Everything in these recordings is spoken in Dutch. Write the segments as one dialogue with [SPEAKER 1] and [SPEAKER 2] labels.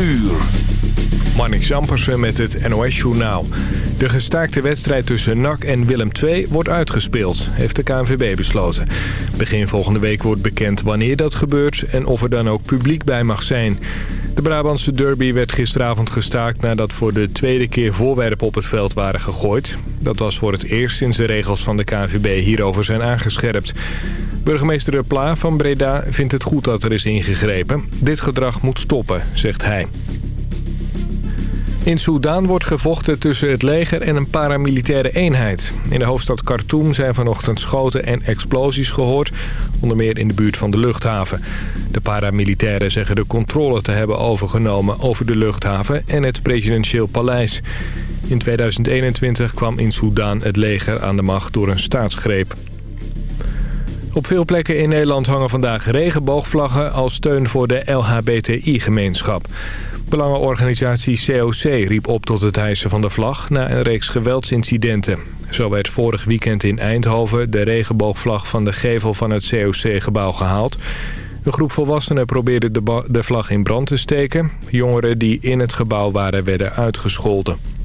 [SPEAKER 1] uur.
[SPEAKER 2] Zampersen met het NOS-journaal. De gestaakte wedstrijd tussen NAC en Willem II wordt uitgespeeld, heeft de KNVB besloten. Begin volgende week wordt bekend wanneer dat gebeurt en of er dan ook publiek bij mag zijn. De Brabantse derby werd gisteravond gestaakt nadat voor de tweede keer voorwerpen op het veld waren gegooid. Dat was voor het eerst sinds de regels van de KNVB hierover zijn aangescherpt. Burgemeester Pla van Breda vindt het goed dat er is ingegrepen. Dit gedrag moet stoppen, zegt hij. In Soedan wordt gevochten tussen het leger en een paramilitaire eenheid. In de hoofdstad Khartoum zijn vanochtend schoten en explosies gehoord, onder meer in de buurt van de luchthaven. De paramilitairen zeggen de controle te hebben overgenomen over de luchthaven en het presidentieel paleis. In 2021 kwam in Soedan het leger aan de macht door een staatsgreep. Op veel plekken in Nederland hangen vandaag regenboogvlaggen als steun voor de LHBTI-gemeenschap. Belangenorganisatie COC riep op tot het hijsen van de vlag na een reeks geweldsincidenten. Zo werd vorig weekend in Eindhoven de regenboogvlag van de gevel van het COC-gebouw gehaald. Een groep volwassenen probeerde de, de vlag in brand te steken. Jongeren die in het gebouw waren werden uitgescholden.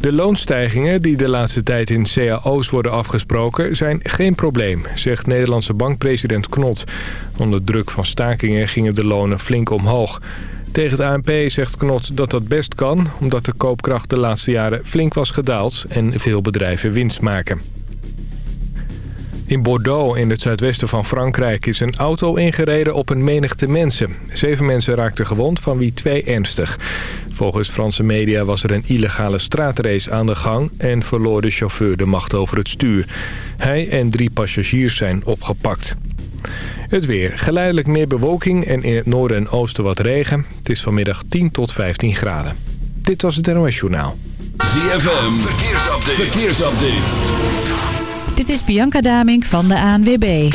[SPEAKER 2] De loonstijgingen die de laatste tijd in cao's worden afgesproken zijn geen probleem, zegt Nederlandse bankpresident Knot. Onder druk van stakingen gingen de lonen flink omhoog. Tegen het ANP zegt Knot dat dat best kan, omdat de koopkracht de laatste jaren flink was gedaald en veel bedrijven winst maken. In Bordeaux, in het zuidwesten van Frankrijk, is een auto ingereden op een menigte mensen. Zeven mensen raakten gewond, van wie twee ernstig. Volgens Franse media was er een illegale straatrace aan de gang... en verloor de chauffeur de macht over het stuur. Hij en drie passagiers zijn opgepakt. Het weer. Geleidelijk meer bewolking en in het noorden en oosten wat regen. Het is vanmiddag 10 tot 15 graden. Dit was het NOS Journaal.
[SPEAKER 1] ZFM. Verkeersupdate. Verkeersupdate.
[SPEAKER 3] Is Bianca Damink van de ANWB.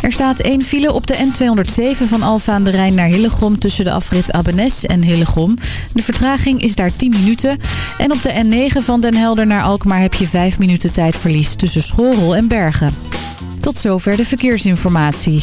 [SPEAKER 3] Er staat één file op de N207 van Alfa aan de Rijn naar Hillegom... tussen de afrit Abbenes en Hillegom. De vertraging is daar 10 minuten. En op de N9 van Den Helder naar Alkmaar heb je 5 minuten tijdverlies... tussen Schorrel en Bergen. Tot zover de verkeersinformatie.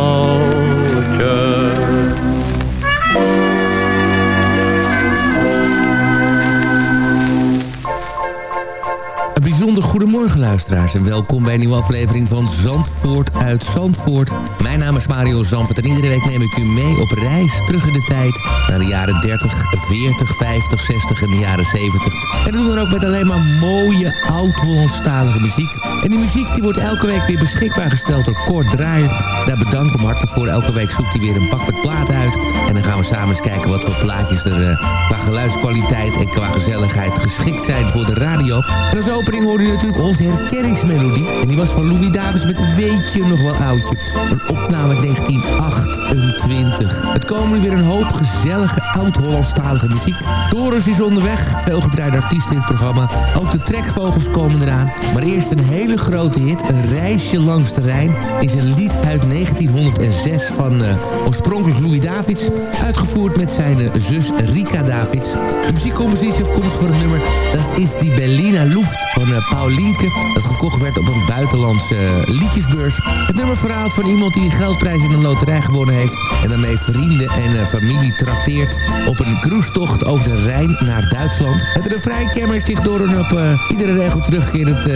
[SPEAKER 4] Bijzonder goedemorgen luisteraars en welkom bij een nieuwe aflevering van Zandvoort uit Zandvoort. Mijn naam is Mario Zandvoort en iedere week neem ik u mee op reis terug in de tijd naar de jaren 30, 40, 50, 60 en de jaren 70. En dat doen we dan ook met alleen maar mooie oud-Hollandstalige muziek. En die muziek die wordt elke week weer beschikbaar gesteld door Kort Draaier. Daar bedank ik hem hartelijk voor. Elke week zoekt hij weer een bak met platen uit. En dan gaan we samen eens kijken wat voor plaatjes er uh, qua geluidskwaliteit en qua gezelligheid geschikt zijn voor de radio. En als opening hoorde u natuurlijk onze herkenningsmelodie. En die was van Louis Davis met een weetje nog wel oudje. Een opname uit 1928. Het komen weer een hoop gezellige oud-Hollandstalige muziek. Doris is onderweg. Veel gedraaide artiesten in het programma. Ook de trekvogels komen eraan. Maar eerst een hele grote hit. Een reisje langs de Rijn. Is een lied uit 1906 van uh, oorspronkelijk Louis Davids. Uitgevoerd met zijn zus Rika Davids. De muziekcompositie afkomstig voor het nummer. Dat is die Berlina Luft van uh, Paulienke. Dat gekocht werd op een buitenlandse liedjesbeurs. Het nummer verhaalt van iemand die een geldprijs in een loterij gewonnen heeft. En daarmee vrienden en familie trakteert op een cruisetocht over de Rijn naar Duitsland. Het refrein kemmert zich door een op iedere regel terugkerend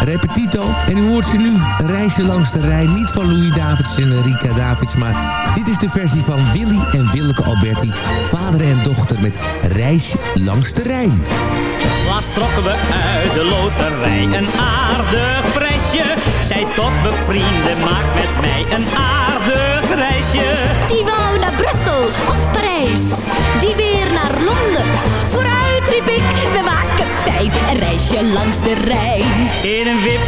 [SPEAKER 4] repetito. En u hoort ze nu reisje langs de Rijn. Niet van Louis Davids en Rika Davids. Maar dit is de versie van Willy en Willeke Alberti. Vader en dochter met Reisje langs de Rijn.
[SPEAKER 5] Laatst trokken we uit de loterij een aardig prijsje. Zij tot bevrienden, maak met mij een aardig reisje.
[SPEAKER 6] Die wou naar Brussel of Parijs, die weer naar Londen. Vooruit riep ik, we maken fijn een reisje langs de Rijn.
[SPEAKER 5] In een wip,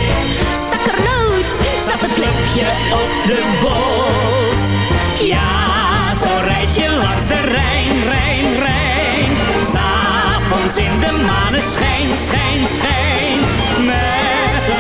[SPEAKER 6] zakkernoot, zat een klepje
[SPEAKER 5] op de boot. Ja, zo'n reisje langs de Rijn, Rijn, Rijn. S'avonds in de maneschijn, schijn, schijn. Met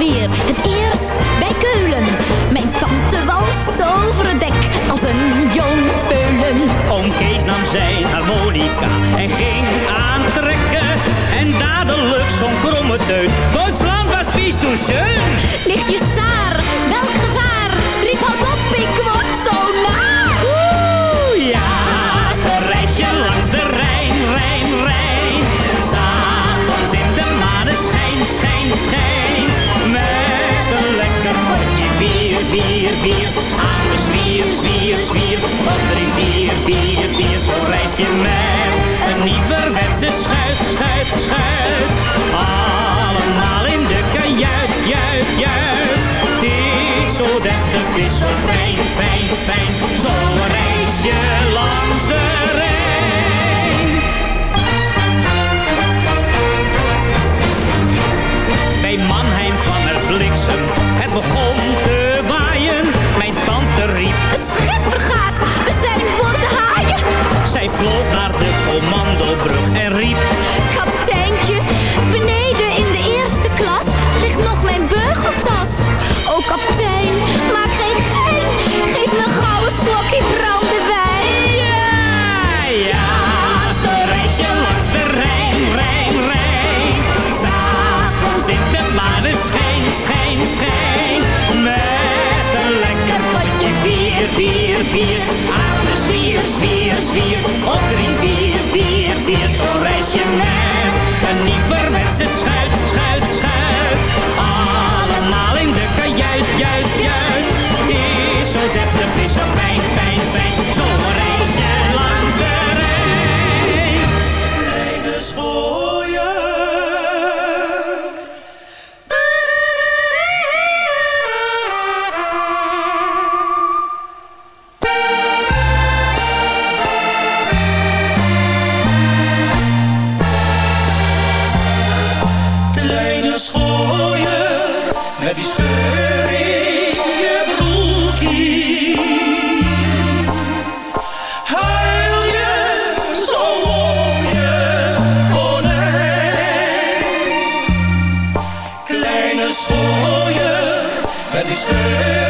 [SPEAKER 7] Weer. Het eerst bij Keulen. Mijn tante walst over het dek als een jong peulen.
[SPEAKER 5] Oom Kees nam zijn harmonica en ging aantrekken. En dadelijk zo'n kromme teut. Duitsland was pies schön.
[SPEAKER 7] Nichtje Saar, welk gevaar? Riep houd op, ik word zo naar.
[SPEAKER 5] Oeh, ja, zo reis je langs de Rijn, Rijn, Rijn. S'avonds in de maneschijn, schijn, schijn. Bier, bier, bier. Aan de zwier, zwier, zwier. Op drie, vier, vier, vier. Zo reis je met een nieuwerwetse schuit, schuit, schuit. Allemaal in de kajuit, juit, juit. Het is zo deftig, het is zo fijn, fijn, fijn. Zo reis je langs de Rijn. Bij Mannheim kwam er bliksem, het begon zij vloog naar de commandobrug en riep...
[SPEAKER 7] Kapiteintje, beneden in de eerste klas ligt nog mijn beugeltas. Oh kapitein, maak geen gein, geef me een gouden slokje brandewijn.
[SPEAKER 5] Ja, ja, zo reis je langs de Rijn, Rijn, Rijn. S'avonds in de maneschijn, schijn, schijn. Een lekker potje bier, bier, bier. Aan de zwier, zwier, zwier. Op drie, vier, vier, vier. Zo reis je met een nieuwerwetse schuit, schuit, schuit. Allemaal in de kajuit, juit, juit. Het is zo deftig, het is zo fijn, fijn, fijn. Zo die scheur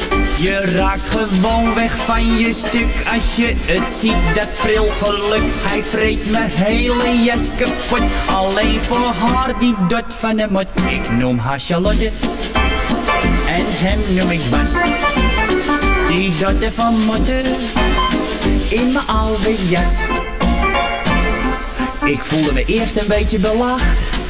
[SPEAKER 8] Je raakt gewoon weg van je stuk als je het ziet, dat prilgeluk. Hij vreet mijn hele jas kapot, alleen voor haar die dot van de mot. Ik noem haar Charlotte en hem noem ik Bas. Die dotte van motten in mijn oude jas. Ik voelde me eerst een beetje belacht.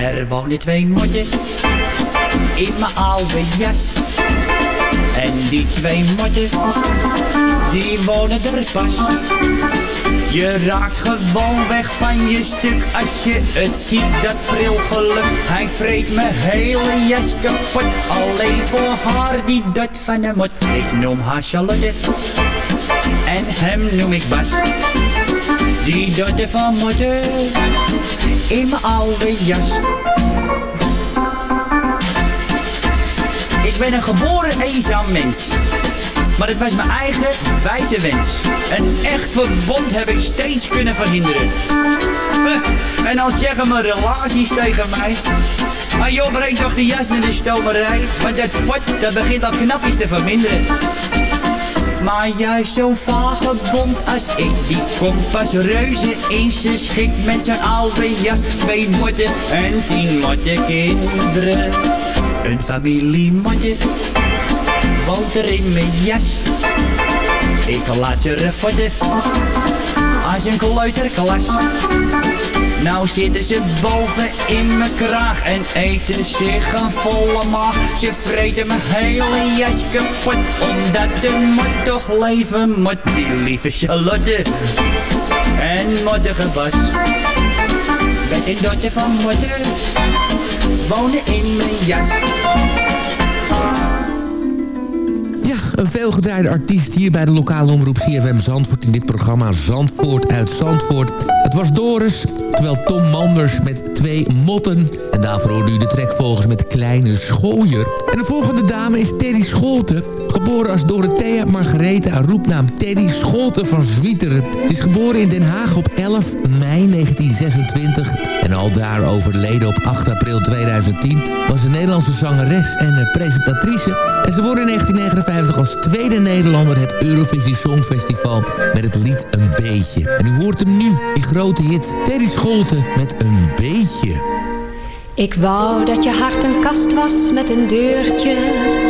[SPEAKER 8] Er wonen twee motten in mijn oude jas. En die twee motten, die wonen er pas. Je raakt gewoon weg van je stuk als je het ziet, dat prilgeluk. Hij vreet mijn hele jas kapot, alleen voor haar die dat van hem moet. Ik noem haar Charlotte en hem noem ik Bas. Die dotte van motten in mijn oude jas. Ik ben een geboren eenzaam mens. Maar het was mijn eigen wijze wens. Een echt verbond heb ik steeds kunnen verhinderen. En dan zeggen mijn relaties tegen mij. Maar joh, breng toch de jas naar de stomerij. Want dat fort, dat begint al knapjes te verminderen. Maar juist zo'n vagebond als ik, die komt pas reuze in zijn schik met zo'n oude jas. Twee motten en tien motte kinderen. Een familiemotte woont er in mijn jas. Ik laat ze refotten als een kleuterklas. Nou zitten ze boven in mijn kraag en eten zich een volle maag. Ze vreten mijn hele jas kapot, omdat de mot toch leven moet. Die lieve Charlotte en mottige Bas. Met een dochter van moeder wonen in mijn jas.
[SPEAKER 4] Een veelgedraaide artiest hier bij de lokale omroep CFM Zandvoort... in dit programma Zandvoort uit Zandvoort. Het was Doris, terwijl Tom Manders met twee motten... en daarvoor hoorde u de trekvolgers met Kleine Schooier. En de volgende dame is Teddy Scholten... Geboren als Dorothea Margaretha, roepnaam Teddy Scholten van Zwieteren. Ze is geboren in Den Haag op 11 mei 1926 en al daar overleden op 8 april 2010. Was een Nederlandse zangeres en presentatrice. En ze wordt in 1959 als tweede Nederlander het Eurovisie Songfestival met het lied Een Beetje. En u hoort hem nu, die grote hit Teddy Scholten met Een Beetje.
[SPEAKER 9] Ik wou dat je hart een kast was met een deurtje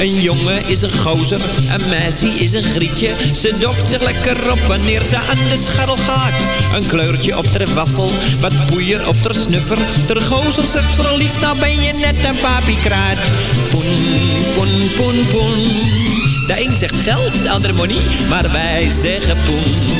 [SPEAKER 10] Een jongen is een gozer, een meisje is een grietje. Ze doft zich lekker op wanneer ze aan de scharrel gaat. Een kleurtje op ter waffel, wat poeier op ter snuffer. Ter gozer zegt vooral lief, nou ben je net een papiekraat. Poen, poen, poen, poen. De een zegt geld, de ander money, maar wij zeggen poen.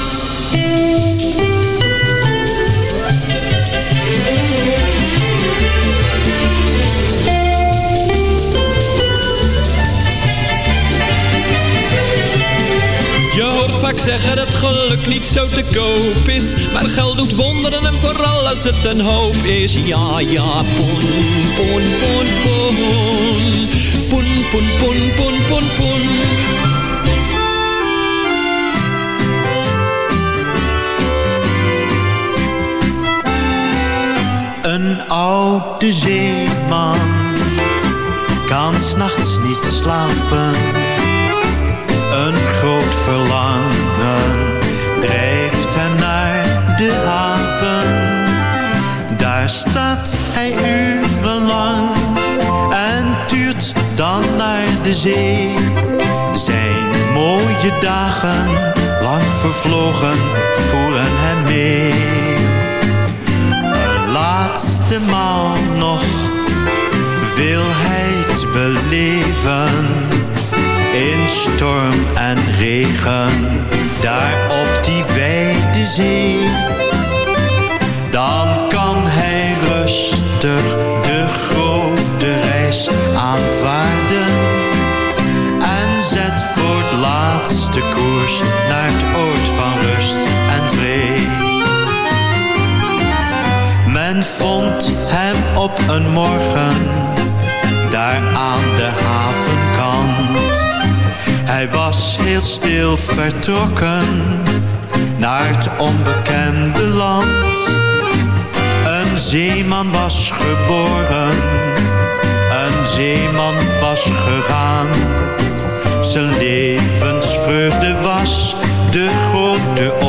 [SPEAKER 10] Zeggen dat geluk niet zo te koop is. Maar geld doet wonderen en vooral als het een hoop is. Ja, ja, poen, poen, poen, poen. Poen, poen, poen, poen, poen.
[SPEAKER 11] Een oude zeeman kan s'nachts niet slapen. Een groot verlangen staat hij urenlang en tuurt dan naar de zee. Zijn mooie dagen, lang vervlogen, voeren hem mee. Een laatste maal nog wil hij het beleven. In storm en regen, daar op die wijde zee. De grote reis aanvaarden. En zet voor het laatste koers naar het oord van rust en vrede. Men vond hem op een morgen, daar aan de havenkant Hij was heel stil vertrokken naar het onbekende land. Zeeman was geboren, een zeeman was gegaan. Zijn levensvreugde was de grote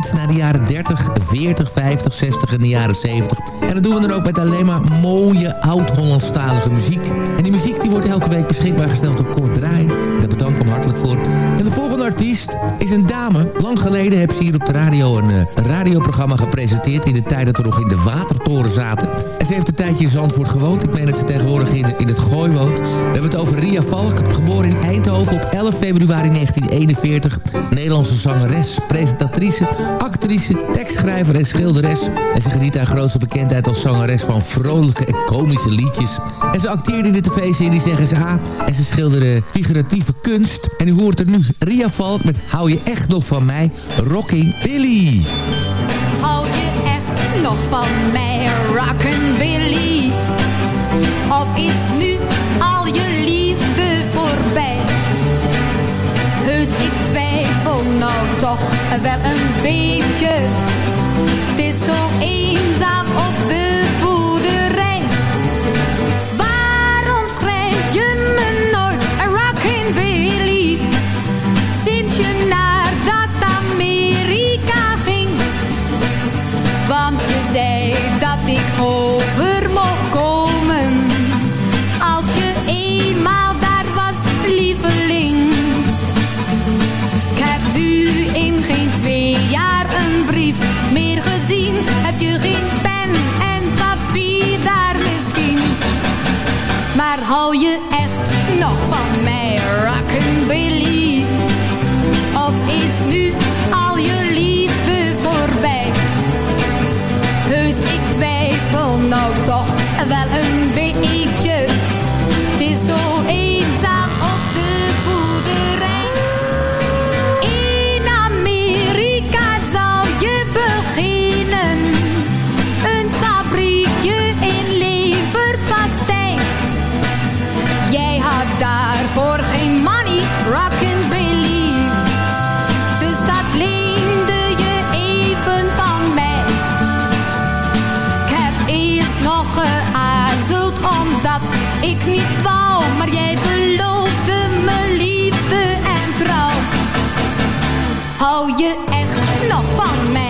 [SPEAKER 11] naar
[SPEAKER 4] de jaren 30, 40, 50, 60 en de jaren 70. En dat doen we dan ook met alleen maar mooie oud-Hollandstalige muziek. En die muziek die wordt elke week beschikbaar gesteld door Kort Draai. Daar bedank ik hem hartelijk voor. En de volgende artiest is een dame. Lang geleden heeft ze hier op de radio een, eh, radioprogramma gepresenteerd... in de tijd dat we nog in de Watertoren zaten. En ze heeft een tijdje in Zandvoort gewoond. Ik meen dat ze tegenwoordig in, in het Gooi woont. We hebben het over Ria Valk, geboren in Eindhoven op 11 februari 1941. Nederlandse zangeres, presentatrice, actrice, tekstschrijver en schilderes. En ze geniet haar grootste bekendheid als zangeres van vrolijke en komische liedjes. En ze acteerde in de tv-serie Zeggen ze A. En ze schilderde figuratieve kunst. En u hoort er nu Ria Valk met Hou je echt nog van mij, Rocking Billy.
[SPEAKER 12] Hou je echt nog van mij, Rockin' Of is nu al je liefde ik twijfel nou toch wel een beetje. Het is zo eenzaam op de Heb je geen pen en papier daar misschien? Maar hou je echt nog van mij, Rockin' Billy? Of is nu al je liefde voorbij? Heus, ik twijfel nou toch wel een beetje. Het is zo eenzaam daarvoor geen money, Rockin' Billy. Dus dat leende je even van mij. Ik heb eerst nog geaarzeld omdat ik niet wou. Maar jij beloofde me liefde en trouw. Hou je echt nog van mij,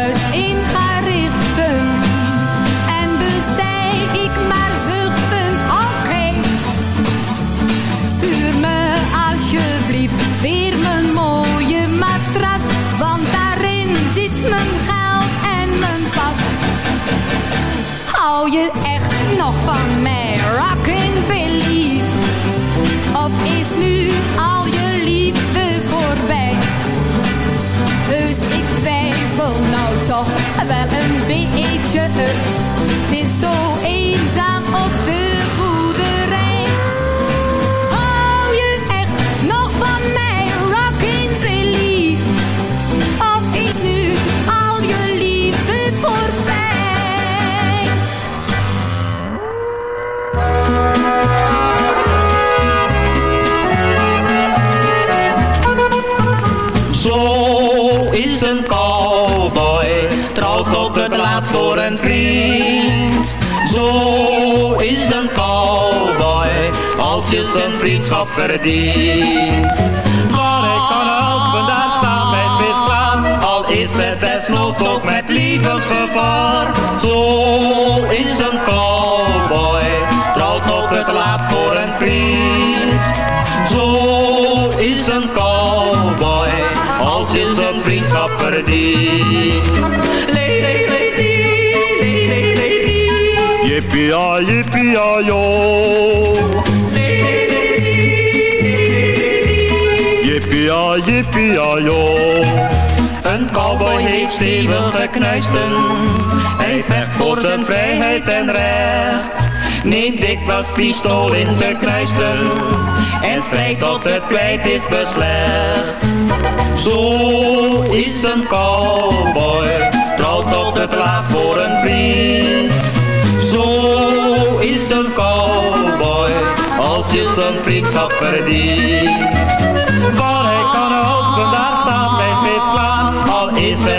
[SPEAKER 12] alsjeblieft weer mijn mooie matras, want daarin zit mijn geld en mijn pas. Hou je echt nog van mij, Rockin' Of is nu al je liefde voorbij?
[SPEAKER 13] Heus, ik twijfel nou toch wel een beetje. Het is zo eenzaam op de vriendschap verdient. Maar ik kan helpen, daar staan mijn vis klaar, al is het desnoods ook met levensgevaar. Zo is een cowboy, trouwt op het laatst voor een vriend. Zo is een cowboy, als je zijn vriendschap verdient. Yippie-ya, yippie-ya, Een cowboy heeft stevig geknuisten. Hij vecht voor zijn vrijheid en recht. Neemt dikwijls pistool in zijn kruisten. En strijdt tot het kwijt is beslecht. Zo is een cowboy. Trouwt tot het laat voor een vriend. Zo is een cowboy. Als je zijn vriendschap verdient.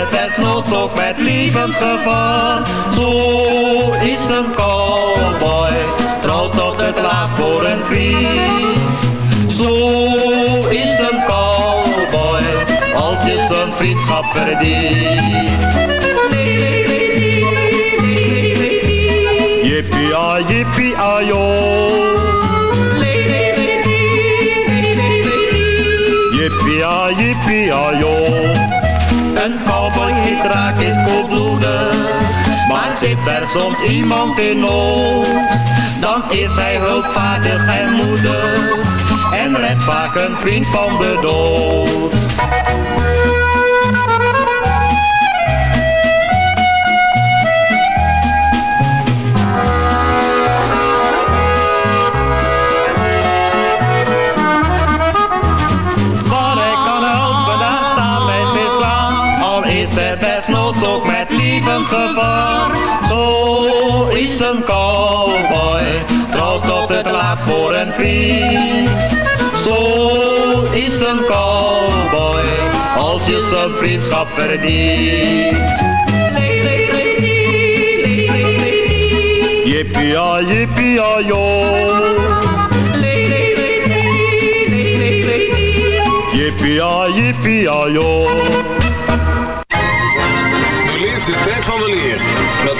[SPEAKER 13] Het desnoods ook met levensgevaar. Zo is een cowboy, trouwt tot het laatst voor een vriend. Zo is een cowboy, als je zijn vriendschap verdient. Yippie-ya, yippie-ya-yo. Yippie-ya, yippie-ya-yo. Een cowboy heet raak is koelbloedig. Maar zit er soms iemand in nood, dan is hij hulpvaardig en moedig. En redt vaak een vriend van de dood. Levensgevaar. Zo is een cowboy, trouwt op het laatst voor een vriend. Zo is een cowboy, als je zijn vriendschap verdient. Yippie-ya, yippie-ya-yo. Yippie-ya, yippie-ya-yo.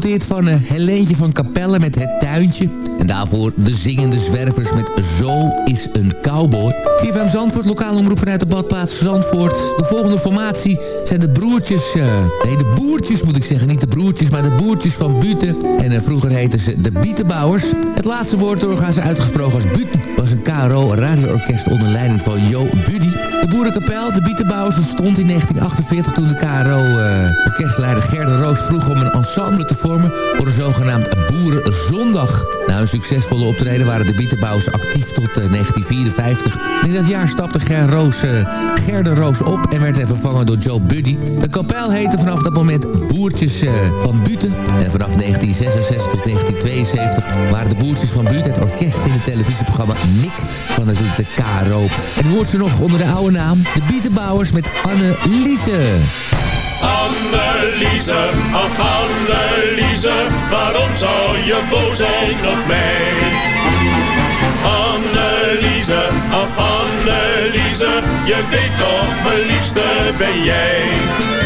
[SPEAKER 4] grote hit van uh, Helentje van Capelle met Het Tuintje. En daarvoor de zingende zwervers met Zo is een cowboy. CFM Zandvoort, lokaal omroep vanuit de badplaats Zandvoort. De volgende formatie zijn de broertjes... eh, nee, de boertjes moet ik zeggen. Niet de broertjes, maar de boertjes van Buten. En eh, vroeger heten ze de Bietenbouwers. Het laatste woord doorgaan ze uitgesproken als Buten. was een KRO radioorkest onder leiding van Jo Buddy. De boerenkapel, de Bietenbouwers, ontstond in 1948 toen de KRO-orkestleider Gerda Roos vroeg om een ensemble te vormen voor een zogenaamd Boerenzondag. Na een succesvolle optreden waren de Bietenbouwers actief tot eh, 1954. In dat jaar stapte Ger Roos, eh, Gerda Roos op en werd hij vervangen door Joe Buddy. De kapel heette vanaf dat moment Boertjes eh, van Buten. En vanaf 1966 tot 1972 waren de Boertjes van Buten het orkest in het televisieprogramma Nick van de KRO. En hoort ze nog onder de oude naam, de Bietenbouwers met Anne Liese.
[SPEAKER 14] Anneliese, ach Anneliese, waarom zou je boos zijn op mij? Anneliese, ach Anneliese, je weet toch, mijn liefste ben jij.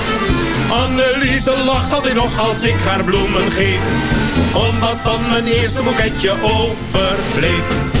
[SPEAKER 14] Anneliese lacht altijd nog als ik haar bloemen geef. Om wat van mijn eerste boeketje overbleef.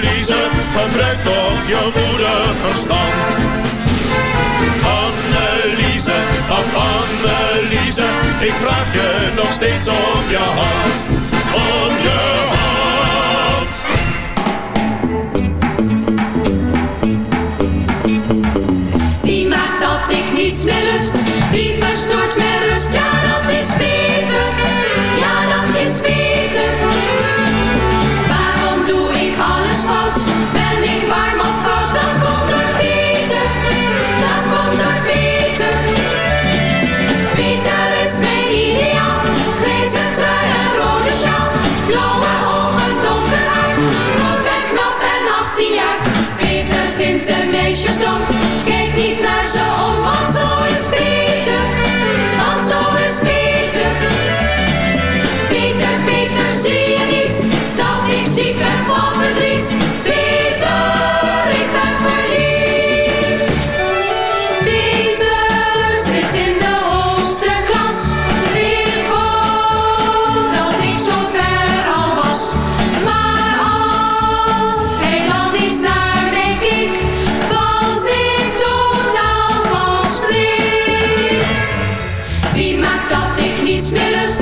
[SPEAKER 14] gebruik toch je goede verstand. Anneliese, ach Anneliese, ik vraag je nog steeds om je hand. Om je hand.
[SPEAKER 7] Wie maakt dat ik niets meer lust?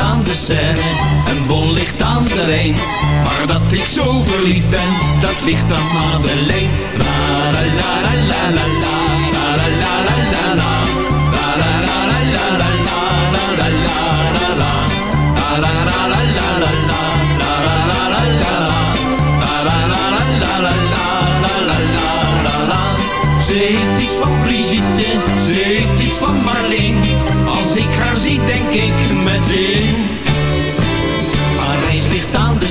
[SPEAKER 10] Aan de Seine en Bon ligt aan de Rijn. Maar dat ik zo verliefd ben, dat ligt aan Madeleine. La la la la, la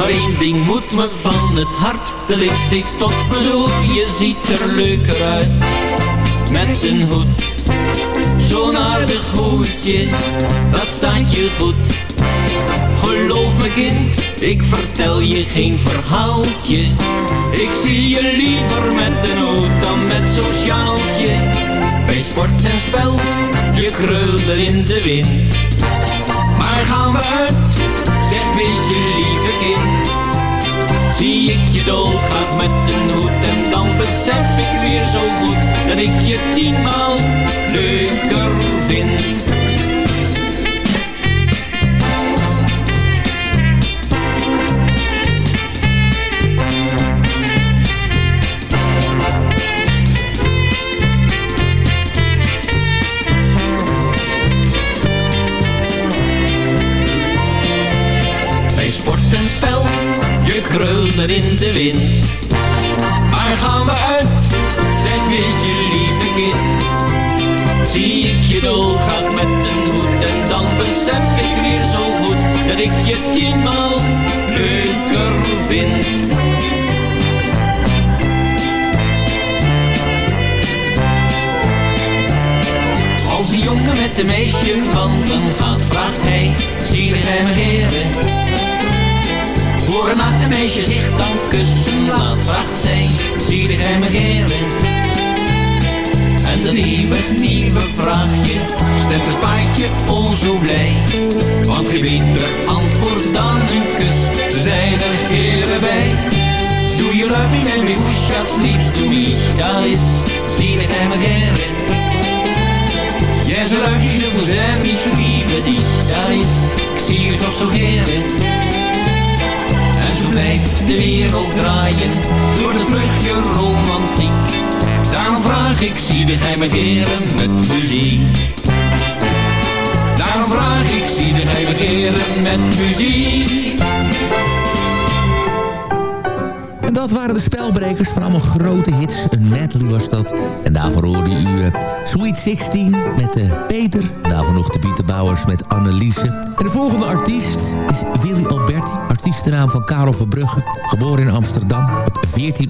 [SPEAKER 10] Maar één ding moet me van het hart, de lipstick stoppen tot. Je ziet er leuker uit, met een hoed. Zo'n aardig hoedje, dat staat je goed. Geloof me kind, ik vertel je geen verhaaltje. Ik zie je liever met een hoed dan met zo'n sjaaltje. Bij sport en spel, je krulde in de wind. Maar gaan we uit Zie ik je doodgaan met een hoed En dan besef ik weer zo goed Dat ik je tienmaal leuker vind. in de wind.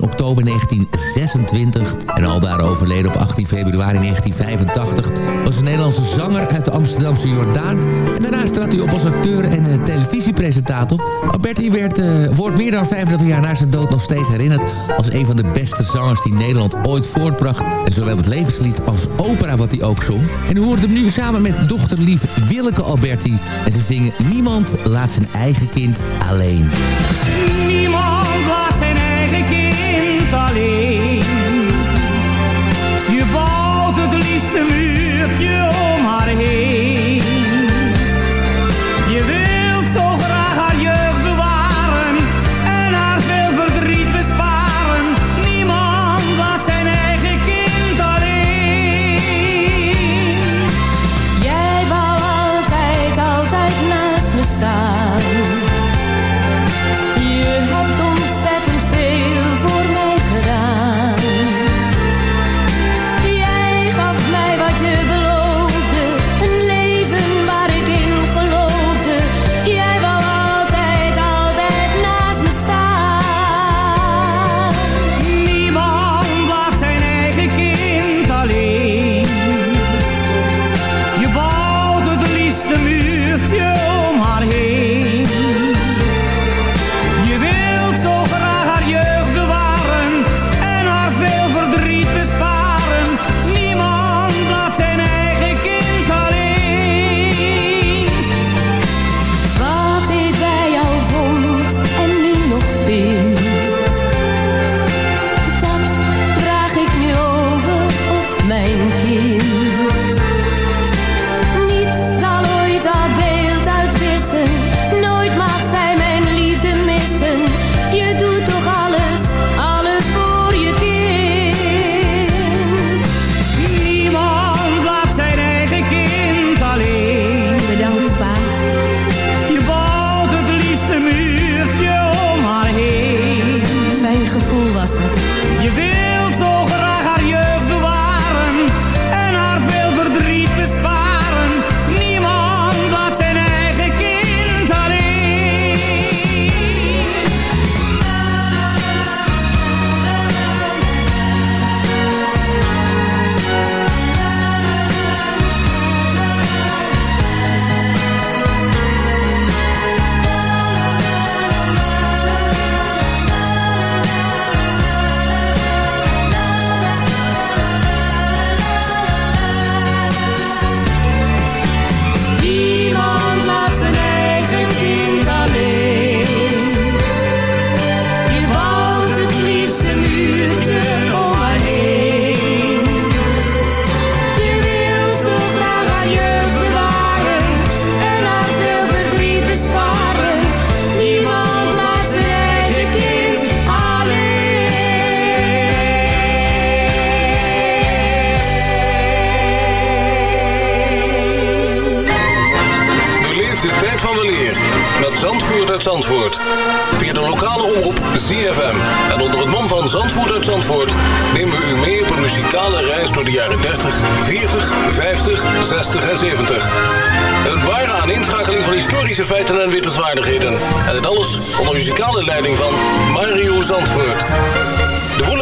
[SPEAKER 15] oktober 1926. En al daar overleden op 18 februari 1985 was een Nederlandse zanger uit de Amsterdamse Jordaan. En daarnaast trad hij op als acteur en eh, televisiepresentator. Alberti werd, eh, wordt meer dan 35 jaar na zijn dood nog steeds herinnerd... als een van de beste zangers die Nederland ooit voortbracht. En zowel het levenslied als opera wat hij ook zong. En u hoort hem nu samen met dochterlief Willeke Alberti. En ze zingen Niemand laat zijn eigen kind alleen.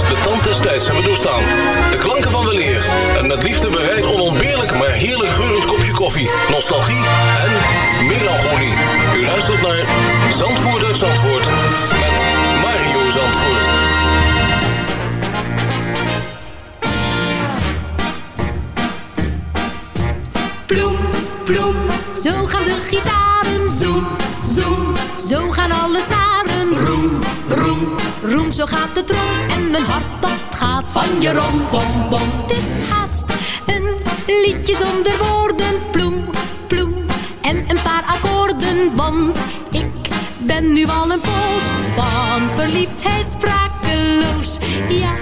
[SPEAKER 16] de tand des tijds hebben doorstaan. De klanken van weleer en met liefde bereid onontbeerlijk maar heerlijk geurend kopje koffie, nostalgie en melancholie. U luistert naar Zandvoort uit Zandvoort met Mario Zandvoort.
[SPEAKER 7] Ploem, ploem, zo gaan de gitaren. Zoem, zoem, zo gaan alle snaren. Roem, zo gaat de trom. En mijn hart dat gaat van je rom, bom, bom. Het is haast een liedje zonder woorden. Ploem, ploem, en een paar akkoorden. Want ik ben nu al een poos van verliefdheid sprakeloos. Ja,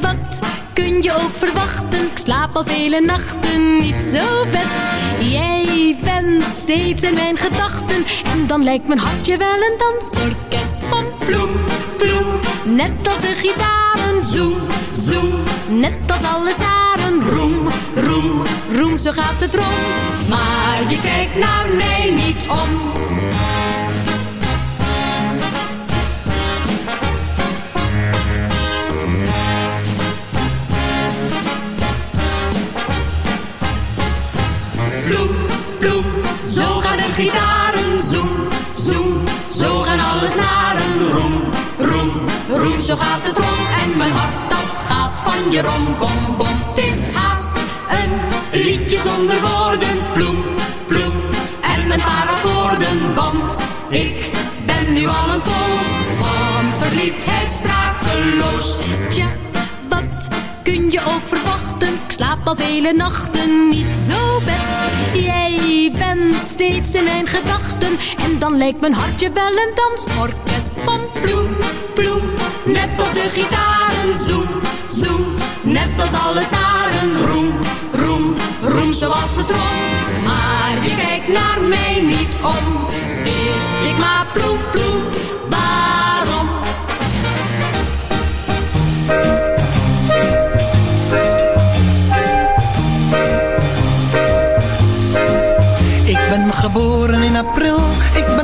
[SPEAKER 7] wat kun je ook verwachten? Ik slaap al vele nachten niet zo best. Jij bent steeds in mijn gedachten. En dan lijkt mijn hartje wel een dansorkest. Van ploem, ploem, net als de gitaren. Zoem, zoem, net als alle staren. Roem, roem, roem, zo gaat het rond. Maar je kijkt naar mij niet om. Je bom, bom. Het is haast een liedje zonder woorden. Ploem, ploem, en een paar akkoorden. Want ik ben nu al een poos van verliefdheid sprakeloos. Tja, wat kun je ook verwachten? Ik slaap al vele nachten niet zo best. Jij bent steeds in mijn gedachten. En dan lijkt mijn hartje wel een dansorkest. Van ploem, ploem, net als de gitaren. Zoem, net als alle staren. Roem, roem, roem zoals de trom. Maar je kijkt naar mij niet om. Wist ik maar ploem, ploem, waarom?
[SPEAKER 17] Ik ben geboren in april,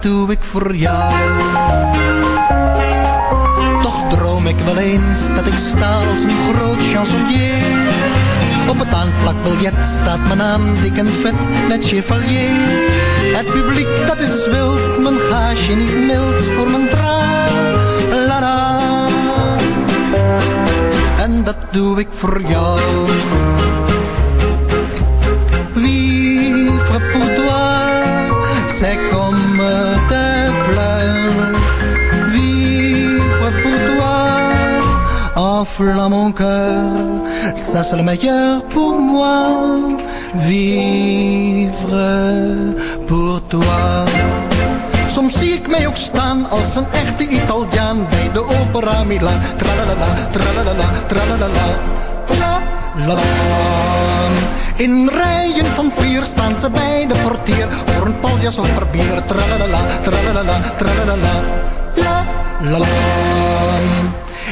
[SPEAKER 17] doe ik voor jou. Toch droom ik wel eens dat ik sta als een groot chansonnier. Op het aanplakbiljet staat mijn naam dik en vet, net chevalier. Het publiek dat is wild, mijn gaasje niet mild voor mijn tra la la. En dat doe ik voor jou. Enflamme mon cœur, ça c'est le meilleur pour moi. Vivre pour toi. Soms zie ik mij ook staan als een echte Italiaan bij de opera Milan. Tralalala, tralalala, tralalala, tralalala. In rijen van vier staan ze bij de portier voor een paljas of per bier. Tralalala, tralalala, tralalala, la la la.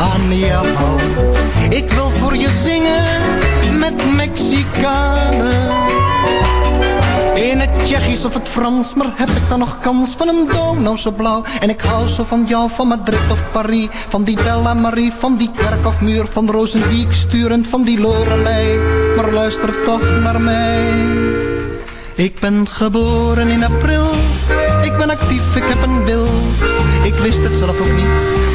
[SPEAKER 17] aan jou. Ik wil voor je zingen met Mexicanen. In het Tsjechisch of het Frans, maar heb ik dan nog kans van een nou zo blauw? En ik hou zo van jou, van Madrid of Paris, van die Bella Marie, van die kerk of muur, van Rozendiek sturend, van die Lorelei. Maar luister toch naar mij. Ik ben geboren in april, ik ben actief, ik heb een wil. Ik wist het zelf ook niet,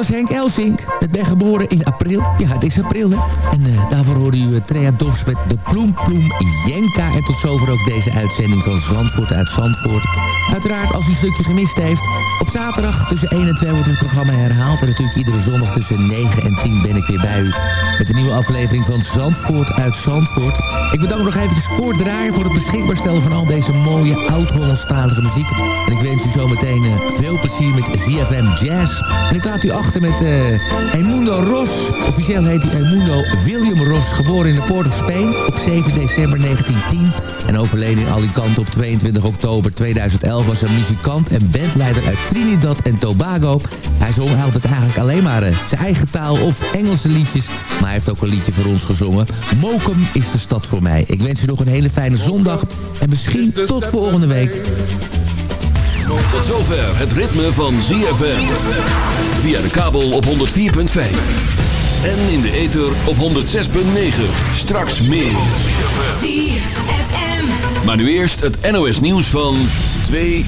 [SPEAKER 4] Was Henk Elsink. Het ben geboren in april. Ja, het is april, hè. En uh, daarvoor hoorde u uh, Trea Dobbs met de Ploem Ploem Jenka. En tot zover ook deze uitzending van Zandvoort uit Zandvoort. Uiteraard, als u een stukje gemist heeft... op zaterdag tussen 1 en 2 wordt het programma herhaald. En natuurlijk iedere zondag tussen 9 en 10 ben ik weer bij u... met een nieuwe aflevering van Zandvoort uit Zandvoort. Ik bedank nog even de scoordraaier... voor het beschikbaar stellen van al deze mooie oud-Hollandstalige muziek. En ik wens u zometeen uh, veel plezier met ZFM Jazz. En ik laat u achter met uh, Ros. Officieel heet hij Emundo William Ros, geboren in de Port of Spain op 7 december 1910 en overleden in Alicante op 22 oktober 2011 was een muzikant en bandleider uit Trinidad en Tobago. Hij zong altijd eigenlijk alleen maar uh, zijn eigen taal of Engelse liedjes, hij heeft ook een liedje voor ons gezongen. Mokum is de stad voor mij. Ik wens u nog een hele fijne zondag en misschien tot volgende week.
[SPEAKER 1] Tot zover het ritme van ZFM. Via de kabel op 104.5. En in de ether op 106.9. Straks meer.
[SPEAKER 7] ZFM.
[SPEAKER 1] Maar nu eerst het NOS nieuws van 2